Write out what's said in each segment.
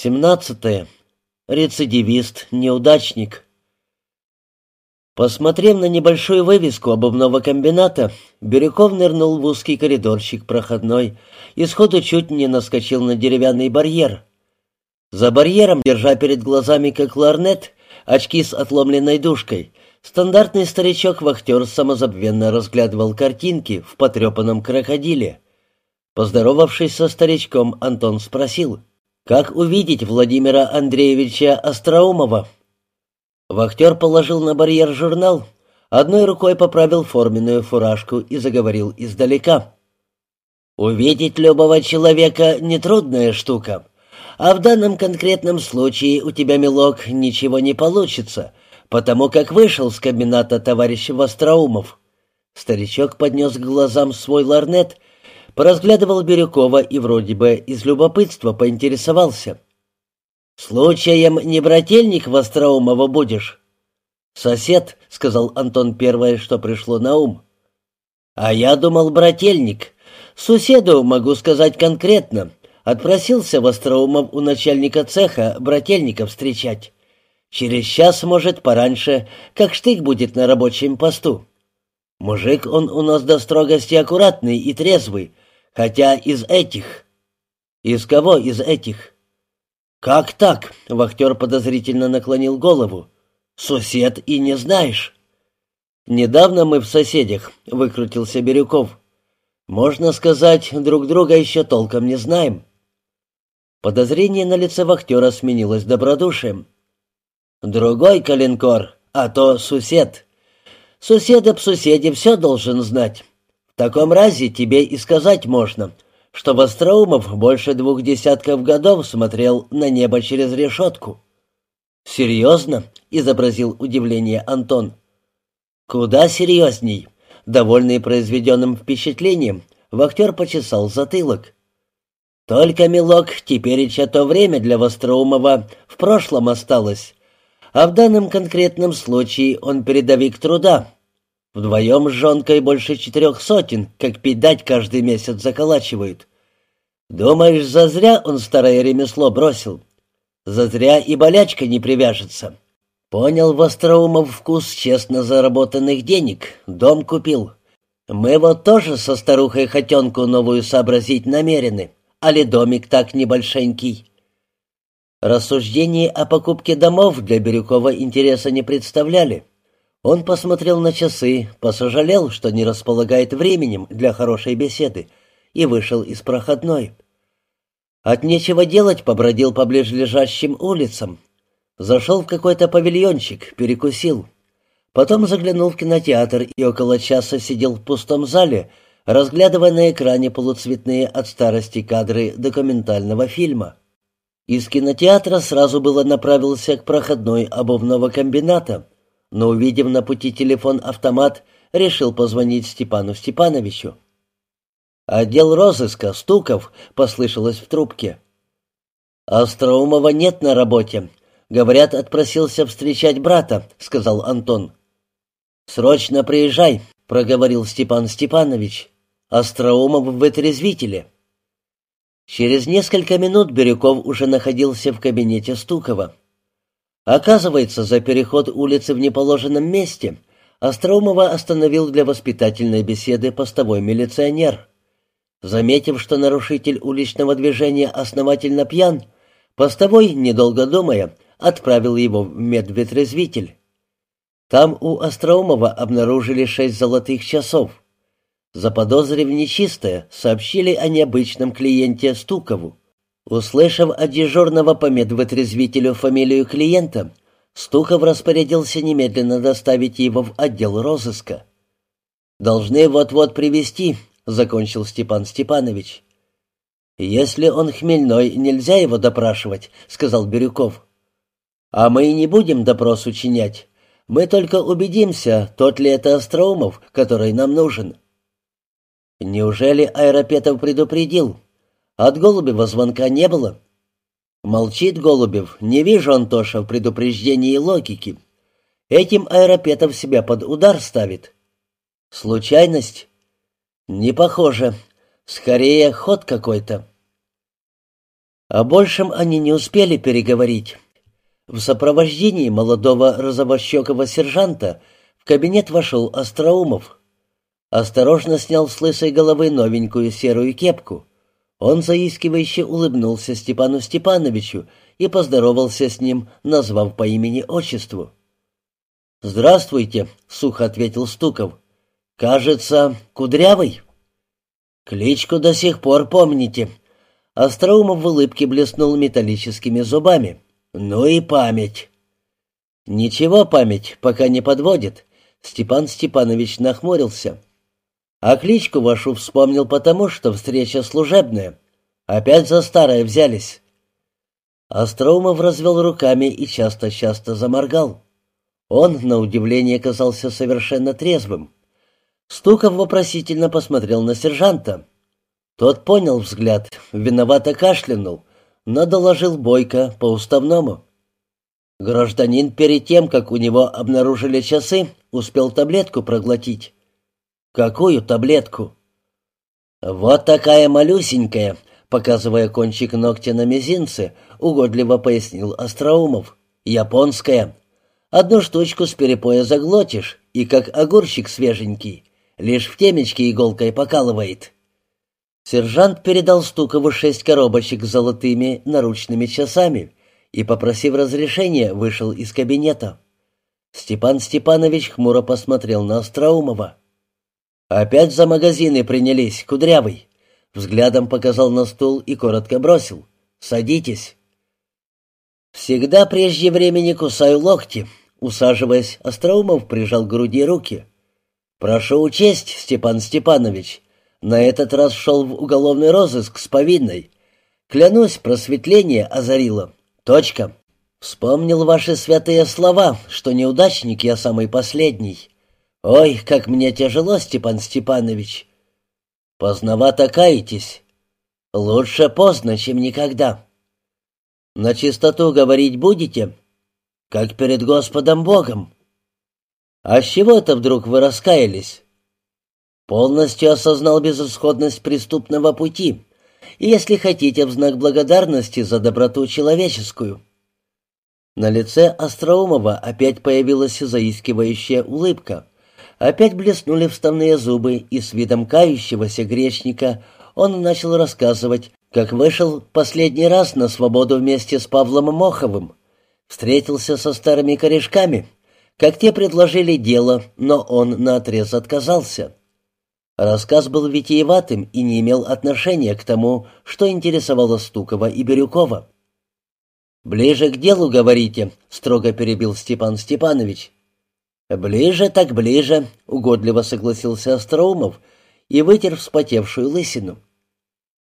Семнадцатое. Рецидивист, неудачник. Посмотрев на небольшую вывеску обувного комбината, Бирюков нырнул в узкий коридорчик проходной и сходу чуть не наскочил на деревянный барьер. За барьером, держа перед глазами как ларнет, очки с отломленной дужкой, стандартный старичок-вахтер самозабвенно разглядывал картинки в потрепанном крокодиле. Поздоровавшись со старичком, Антон спросил — как увидеть Владимира Андреевича Остроумова? Вахтер положил на барьер журнал, одной рукой поправил форменную фуражку и заговорил издалека. «Увидеть любого человека — нетрудная штука, а в данном конкретном случае у тебя, милок, ничего не получится, потому как вышел с кабинета товарищ Востроумов». Старичок поднес к глазам свой ларнет — поразглядывал Бирюкова и вроде бы из любопытства поинтересовался. «Случаем не брательник Востроумова будешь?» «Сосед», — сказал Антон первое, что пришло на ум. «А я думал, брательник. Суседу могу сказать конкретно. Отпросился Востроумов у начальника цеха брательника встречать. Через час, может, пораньше, как штык будет на рабочем посту. Мужик он у нас до строгости аккуратный и трезвый, Хотя из этих... Из кого из этих? Как так? Вахтер подозрительно наклонил голову. Сосед и не знаешь. Недавно мы в соседях, выкрутился Бирюков. Можно сказать, друг друга еще толком не знаем. Подозрение на лице вахтера сменилось добродушием. «Другой калинкор, а то сосед. Сосед об соседе все должен знать. В таком разе тебе и сказать можно, что Востроумов больше двух десятков годов смотрел на небо через решетку». «Серьезно?» — изобразил удивление Антон. «Куда серьезней?» Довольный произведенным впечатлением, вахтер почесал затылок. «Только, милок, теперь еще то время для Востроумова в прошлом осталось, а в данном конкретном случае он передовик труда, Вдвоем с жонкой больше четырех сотен, как пить дать каждый месяц заколачивают. Думаешь, зазря он старое ремесло бросил? Зазря и болячка не привяжется. Понял Востроумов вкус честно заработанных денег, дом купил. Мы вот тоже со старухой хотенку новую сообразить намерены, али домик так небольшенький. Рассуждения о покупке домов для Бирюкова интереса не представляли. Он посмотрел на часы, посожалел, что не располагает временем для хорошей беседы, и вышел из проходной. От нечего делать побродил по ближайшим улицам. Зашел в какой-то павильончик, перекусил. Потом заглянул в кинотеатр и около часа сидел в пустом зале, разглядывая на экране полуцветные от старости кадры документального фильма. Из кинотеатра сразу было направился к проходной обувного комбината — но, увидев на пути телефон-автомат, решил позвонить Степану Степановичу. «Отдел розыска, Стуков», — послышалось в трубке. «Остроумова нет на работе. Говорят, отпросился встречать брата», — сказал Антон. «Срочно приезжай», — проговорил Степан Степанович. «Остроумов в вытрезвителе». Через несколько минут Бирюков уже находился в кабинете Стукова. Оказывается, за переход улицы в неположенном месте Остроумова остановил для воспитательной беседы постовой милиционер. Заметив, что нарушитель уличного движения основательно пьян, постовой, недолго думая, отправил его в медветрезвитель. Там у Остроумова обнаружили шесть золотых часов. Заподозрив нечистое, сообщили о необычном клиенте Стукову. Услышав от дежурного по медвытрезвителю фамилию клиента, Стуков распорядился немедленно доставить его в отдел розыска. «Должны вот-вот привести, закончил Степан Степанович. «Если он хмельной, нельзя его допрашивать», — сказал Бирюков. «А мы и не будем допрос учинять. Мы только убедимся, тот ли это Остроумов, который нам нужен». «Неужели Аэропетов предупредил?» От Голубева звонка не было. Молчит Голубев, не вижу, Антоша, в предупреждении логики. Этим Аэропетов себя под удар ставит. Случайность? Не похоже. Скорее, ход какой-то. О большем они не успели переговорить. В сопровождении молодого розовощекого сержанта в кабинет вошел Остроумов. Осторожно снял с лысой головы новенькую серую кепку. Он заискивающе улыбнулся Степану Степановичу и поздоровался с ним, назвав по имени-отчеству. «Здравствуйте», — сухо ответил Стуков. «Кажется, Кудрявый?» «Кличку до сих пор помните». Остроумов в улыбке блеснул металлическими зубами. «Ну и память». «Ничего память пока не подводит», — Степан Степанович нахмурился. «А кличку вашу вспомнил потому, что встреча служебная. Опять за старое взялись». Остроумов развел руками и часто-часто заморгал. Он, на удивление, казался совершенно трезвым. Стуков вопросительно посмотрел на сержанта. Тот понял взгляд, виновато кашлянул, но доложил Бойко по-уставному. Гражданин перед тем, как у него обнаружили часы, успел таблетку проглотить. «Какую таблетку?» «Вот такая малюсенькая», показывая кончик ногтя на мизинце, угодливо пояснил Остроумов. «Японская. Одну штучку с перепоя заглотишь, и как огурчик свеженький, лишь в темечке иголкой покалывает». Сержант передал Стукову шесть коробочек с золотыми наручными часами и, попросив разрешения, вышел из кабинета. Степан Степанович хмуро посмотрел на Остроумова. «Опять за магазины принялись, кудрявый!» Взглядом показал на стул и коротко бросил. «Садитесь». «Всегда прежде времени кусаю локти», — усаживаясь, Остроумов прижал к груди руки. «Прошу учесть, Степан Степанович, на этот раз шел в уголовный розыск с повинной. Клянусь, просветление озарило. Точка. Вспомнил ваши святые слова, что неудачник я самый последний. Ой, как мне тяжело, Степан Степанович. Поздновато каетесь. Лучше поздно, чем никогда. На чистоту говорить будете? Как перед Господом Богом. А с чего это вдруг вы раскаялись? Полностью осознал безысходность преступного пути, если хотите, в знак благодарности за доброту человеческую. На лице Остроумова опять появилась заискивающая улыбка. Опять блеснули вставные зубы, и с видом кающегося грешника он начал рассказывать, как вышел последний раз на свободу вместе с Павлом Моховым. Встретился со старыми корешками, как те предложили дело, но он наотрез отказался. Рассказ был витиеватым и не имел отношения к тому, что интересовало Стукова и Бирюкова. «Ближе к делу, говорите», — строго перебил Степан Степанович. «Ближе так ближе», — угодливо согласился Остроумов и вытер вспотевшую лысину.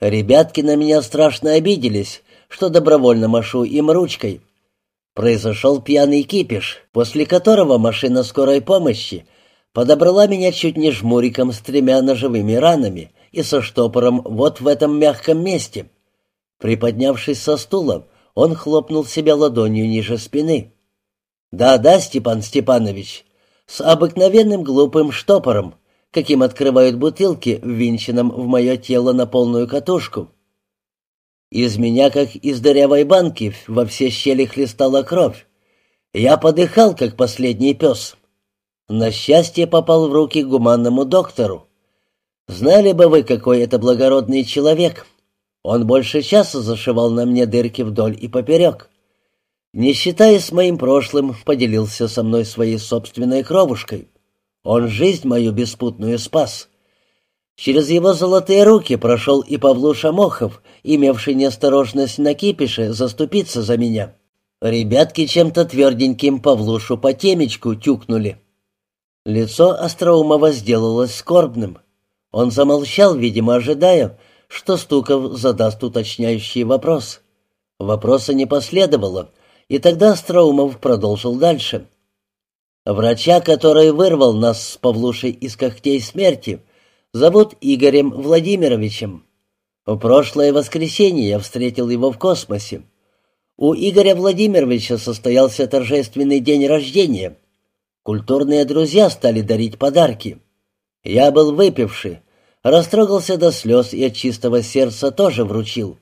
«Ребятки на меня страшно обиделись, что добровольно машу им ручкой. Произошел пьяный кипиш, после которого машина скорой помощи подобрала меня чуть не жмуриком с тремя ножевыми ранами и со штопором вот в этом мягком месте. Приподнявшись со стула, он хлопнул себя ладонью ниже спины. «Да-да, Степан Степанович, с обыкновенным глупым штопором, каким открывают бутылки, ввинченным в мое тело на полную катушку. Из меня, как из дырявой банки, во все щели хлестала кровь. Я подыхал, как последний пес». На счастье попал в руки гуманному доктору. Знали бы вы, какой это благородный человек. Он больше часа зашивал на мне дырки вдоль и поперек. Не считаясь моим прошлым, поделился со мной своей собственной кровушкой. Он жизнь мою беспутную спас. Через его золотые руки прошел и Павлуша Мохов, имевший неосторожность на кипише заступиться за меня. Ребятки чем-то тверденьким Павлушу по темечку тюкнули. Лицо Остроумова сделалось скорбным. Он замолчал, видимо, ожидая, что Стуков задаст уточняющий вопрос. Вопроса не последовало, и тогда Остроумов продолжил дальше. «Врача, который вырвал нас с Павлушей из когтей смерти, зовут Игорем Владимировичем. В прошлое воскресенье я встретил его в космосе. У Игоря Владимировича состоялся торжественный день рождения — Культурные друзья стали дарить подарки. Я был выпивший, растрогался до слез и от чистого сердца тоже вручил.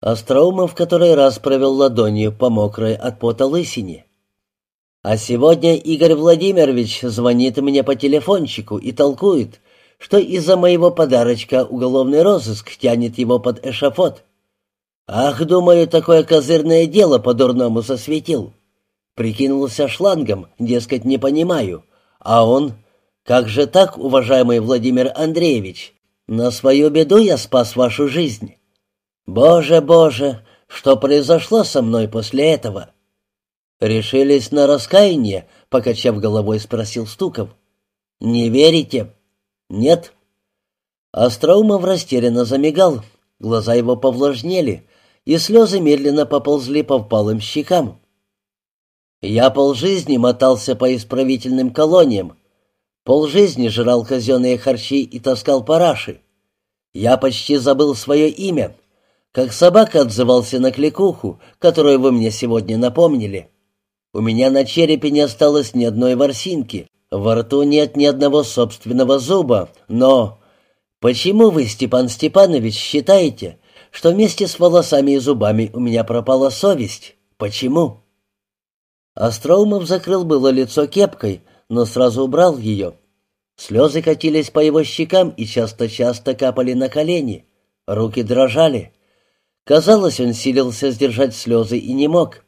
Остроумов в который раз провел ладонью по мокрой от пота лысине. А сегодня Игорь Владимирович звонит мне по телефончику и толкует, что из-за моего подарочка уголовный розыск тянет его под эшафот. Ах, думаю, такое козырное дело по-дурному засветил. Прикинулся шлангом, дескать, не понимаю. А он... Как же так, уважаемый Владимир Андреевич? На свою беду я спас вашу жизнь. Боже, боже, что произошло со мной после этого? Решились на раскаяние, покачав головой, спросил Стуков. Не верите? Нет. Остроумов растерянно замигал, глаза его повлажнели, и слезы медленно поползли по впалым щекам. Я полжизни мотался по исправительным колониям, полжизни жрал казенные харчи и таскал параши. Я почти забыл свое имя, как собака отзывался на кликуху, которую вы мне сегодня напомнили. У меня на черепе не осталось ни одной ворсинки, во рту нет ни одного собственного зуба, но... Почему вы, Степан Степанович, считаете, что вместе с волосами и зубами у меня пропала совесть? Почему?» Остроумов закрыл было лицо кепкой, но сразу убрал ее. Слезы катились по его щекам и часто-часто капали на колени. Руки дрожали. Казалось, он силился сдержать слезы и не мог.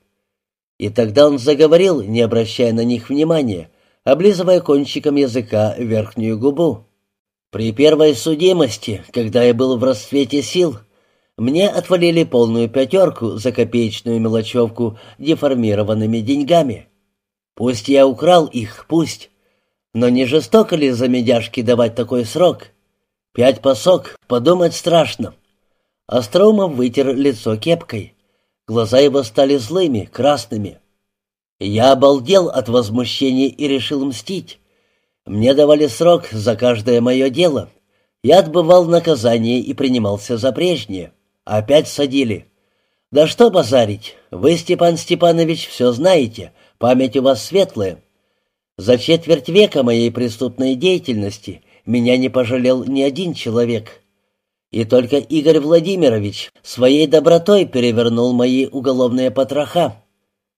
И тогда он заговорил, не обращая на них внимания, облизывая кончиком языка верхнюю губу. «При первой судимости, когда я был в расцвете сил, мне отвалили полную пятерку за копеечную мелочевку деформированными деньгами. Пусть я украл их, пусть. Но не жестоко ли за медяшки давать такой срок? Пять посок, подумать страшно. Остроумов вытер лицо кепкой. Глаза его стали злыми, красными. Я обалдел от возмущения и решил мстить. Мне давали срок за каждое мое дело. Я отбывал наказание и принимался за прежнее. Опять садили. Да что базарить, вы, Степан Степанович, все знаете, память у вас светлая. За четверть века моей преступной деятельности меня не пожалел ни один человек. И только Игорь Владимирович своей добротой перевернул мои уголовные потроха.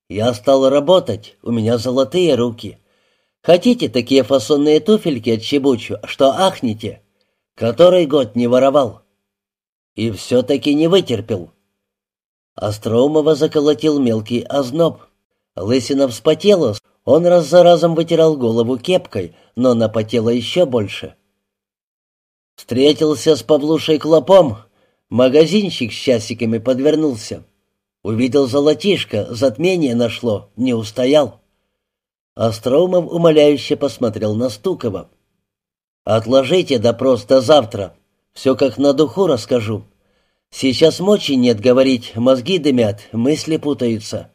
Я стал работать, у меня золотые руки. Хотите такие фасонные туфельки от Чебучу, что ахнете? Который год не воровал. И все-таки не вытерпел. Остроумова заколотил мелкий озноб. Лысина вспотела, он раз за разом вытирал голову кепкой, но напотело еще больше. Встретился с Павлушей Клопом. Магазинчик с часиками подвернулся. Увидел золотишко, затмение нашло, не устоял. Остроумов умоляюще посмотрел на Стукова. «Отложите допрос до завтра. Все как на духу расскажу. Сейчас мочи нет говорить, мозги дымят, мысли путаются.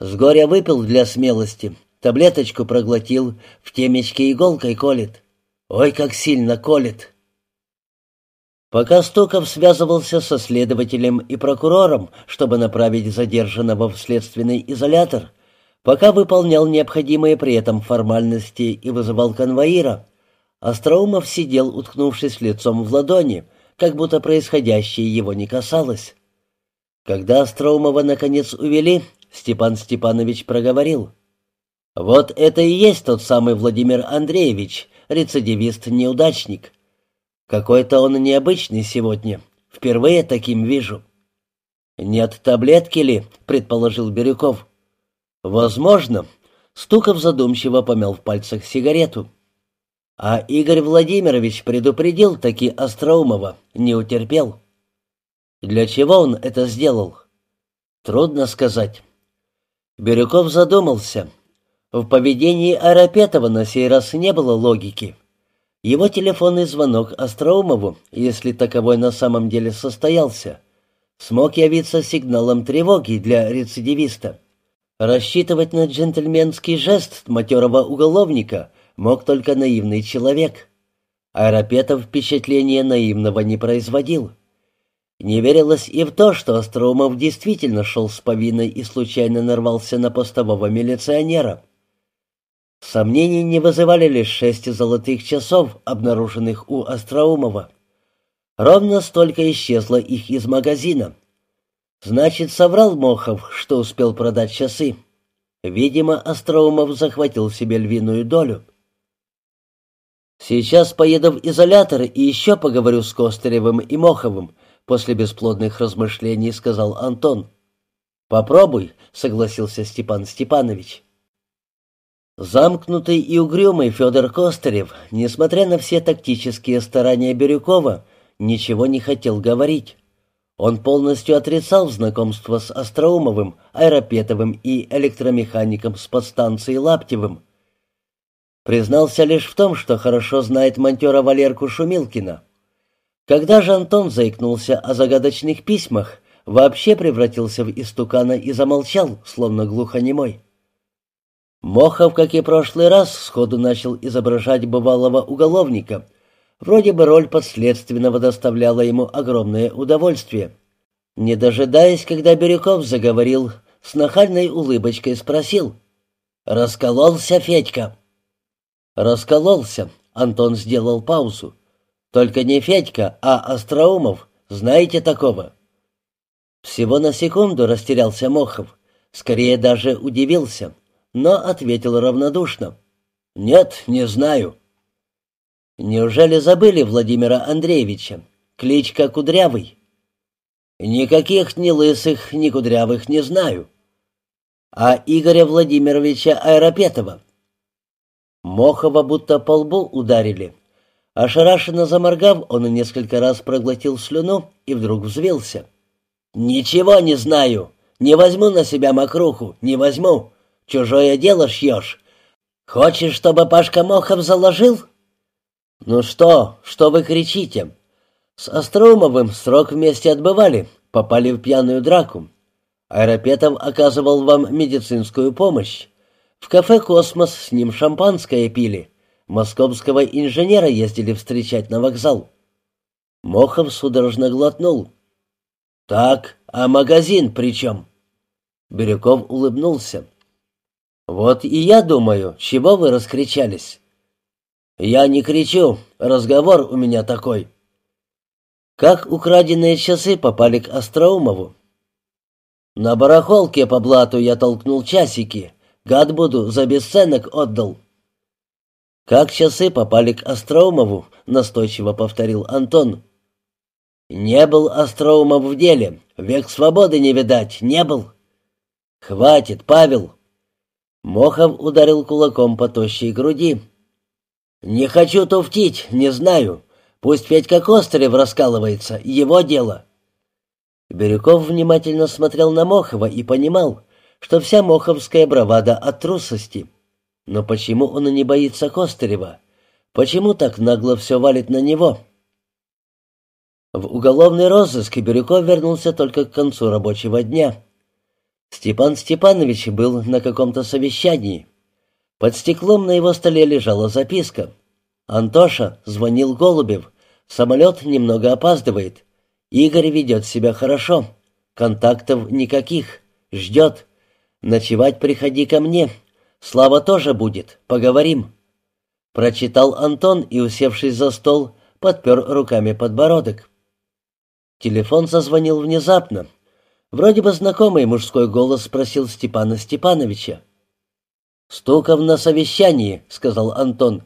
С горя выпил для смелости, таблеточку проглотил, в темечке иголкой колет. Ой, как сильно колет!» Пока Стуков связывался со следователем и прокурором, чтобы направить задержанного в следственный изолятор, пока выполнял необходимые при этом формальности и вызывал конвоира, Остроумов сидел, уткнувшись лицом в ладони, как будто происходящее его не касалось. Когда Остроумова наконец увели, Степан Степанович проговорил. «Вот это и есть тот самый Владимир Андреевич, рецидивист-неудачник. Какой-то он необычный сегодня. Впервые таким вижу. Нет таблетки ли, предположил Бирюков. Возможно. Стуков задумчиво помял в пальцах сигарету. А Игорь Владимирович предупредил таки Остроумова, не утерпел. Для чего он это сделал? Трудно сказать. Бирюков задумался. В поведении Арапетова на сей раз не было логики. Его телефонный звонок Остроумову, если таковой на самом деле состоялся, смог явиться сигналом тревоги для рецидивиста. Рассчитывать на джентльменский жест матерого уголовника мог только наивный человек. Аэропетов впечатление наивного не производил. Не верилось и в то, что Остроумов действительно шел с повинной и случайно нарвался на постового милиционера. Сомнений не вызывали лишь шесть золотых часов, обнаруженных у Остроумова. Ровно столько исчезло их из магазина. Значит, соврал Мохов, что успел продать часы. Видимо, Остроумов захватил себе львиную долю. Сейчас поеду в изолятор и еще поговорю с Костыревым и Моховым, после бесплодных размышлений сказал Антон. Попробуй, согласился Степан Степанович. Замкнутый и угрюмый Федор Костырев, несмотря на все тактические старания Бирюкова, ничего не хотел говорить. Он полностью отрицал знакомство с Остроумовым, Аэропетовым и электромехаником с подстанции Лаптевым. Признался лишь в том, что хорошо знает монтера Валерку Шумилкина. Когда же Антон заикнулся о загадочных письмах, вообще превратился в истукана и замолчал, словно глухонемой. Мохов, как и прошлый раз, сходу начал изображать бывалого уголовника, Вроде бы роль подследственного доставляла ему огромное удовольствие. Не дожидаясь, когда Бирюков заговорил, с нахальной улыбочкой спросил. «Раскололся Федька?» «Раскололся», — Антон сделал паузу. «Только не Федька, а Остроумов. Знаете такого?» Всего на секунду растерялся Мохов. Скорее даже удивился, но ответил равнодушно. «Нет, не знаю». «Неужели забыли Владимира Андреевича? Кличка Кудрявый?» «Никаких ни лысых, ни кудрявых не знаю». «А Игоря Владимировича Аэропетова?» Мохова будто по лбу ударили. Ошарашенно заморгав, он несколько раз проглотил слюну и вдруг взвился. «Ничего не знаю. Не возьму на себя мокруху, не возьму. Чужое дело шьешь. Хочешь, чтобы Пашка Мохов заложил?» «Ну что, что вы кричите?» «С Остроумовым срок вместе отбывали, попали в пьяную драку. Аэропетов оказывал вам медицинскую помощь. В кафе «Космос» с ним шампанское пили. Московского инженера ездили встречать на вокзал». Мохов судорожно глотнул. «Так, а магазин при чем?» Бирюков улыбнулся. «Вот и я думаю, чего вы раскричались?» «Я не кричу, разговор у меня такой». «Как украденные часы попали к Остроумову?» «На барахолке по блату я толкнул часики. Гад буду, за бесценок отдал». «Как часы попали к Остроумову?» — настойчиво повторил Антон. «Не был Остроумов в деле. Век свободы не видать. Не был». «Хватит, Павел!» Мохов ударил кулаком по тощей груди. «Не хочу туфтить, не знаю. Пусть Федька Костырев раскалывается, его дело». Бирюков внимательно смотрел на Мохова и понимал, что вся моховская бравада от трусости. Но почему он не боится Костырева? Почему так нагло все валит на него? В уголовный розыск Бирюков вернулся только к концу рабочего дня. Степан Степанович был на каком-то совещании. Под стеклом на его столе лежала записка. «Антоша», — звонил Голубев, — «самолет немного опаздывает. Игорь ведет себя хорошо. Контактов никаких. Ждет. Ночевать приходи ко мне. Слава тоже будет. Поговорим». Прочитал Антон и, усевшись за стол, подпер руками подбородок. Телефон зазвонил внезапно. Вроде бы знакомый мужской голос спросил Степана Степановича. «Стуков на совещании», — сказал Антон.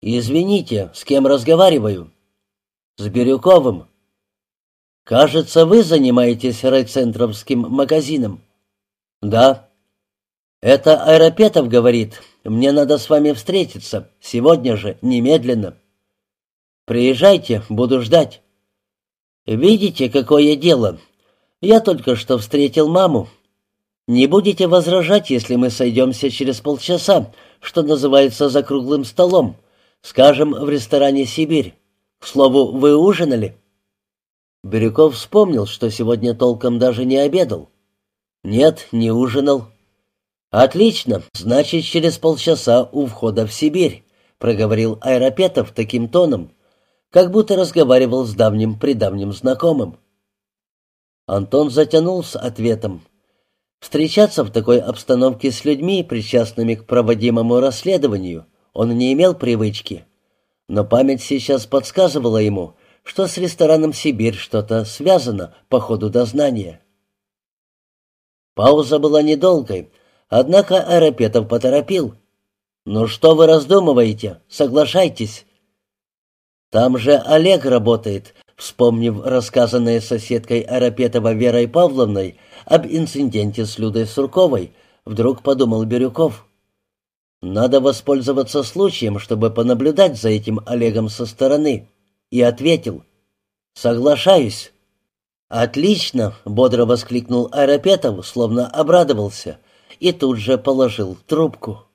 «Извините, с кем разговариваю?» «С Бирюковым». «Кажется, вы занимаетесь райцентровским магазином». «Да». «Это Аэропетов говорит. Мне надо с вами встретиться. Сегодня же, немедленно». «Приезжайте, буду ждать». «Видите, какое дело? Я только что встретил маму. Не будете возражать, если мы сойдемся через полчаса, что называется, за круглым столом, скажем, в ресторане «Сибирь». К слову, вы ужинали?» Бирюков вспомнил, что сегодня толком даже не обедал. «Нет, не ужинал». «Отлично, значит, через полчаса у входа в Сибирь», — проговорил Айропетов таким тоном, как будто разговаривал с давним-предавним знакомым. Антон затянул с ответом, Встречаться в такой обстановке с людьми, причастными к проводимому расследованию, он не имел привычки. Но память сейчас подсказывала ему, что с рестораном «Сибирь» что-то связано по ходу дознания. Пауза была недолгой, однако Арапетов поторопил. «Ну что вы раздумываете? Соглашайтесь». «Там же Олег работает», вспомнив рассказанное соседкой Арапетова Верой Павловной об инциденте с Людой Сурковой, вдруг подумал Бирюков. «Надо воспользоваться случаем, чтобы понаблюдать за этим Олегом со стороны» и ответил «Соглашаюсь». «Отлично!» — бодро воскликнул Аэропетов, словно обрадовался, и тут же положил трубку.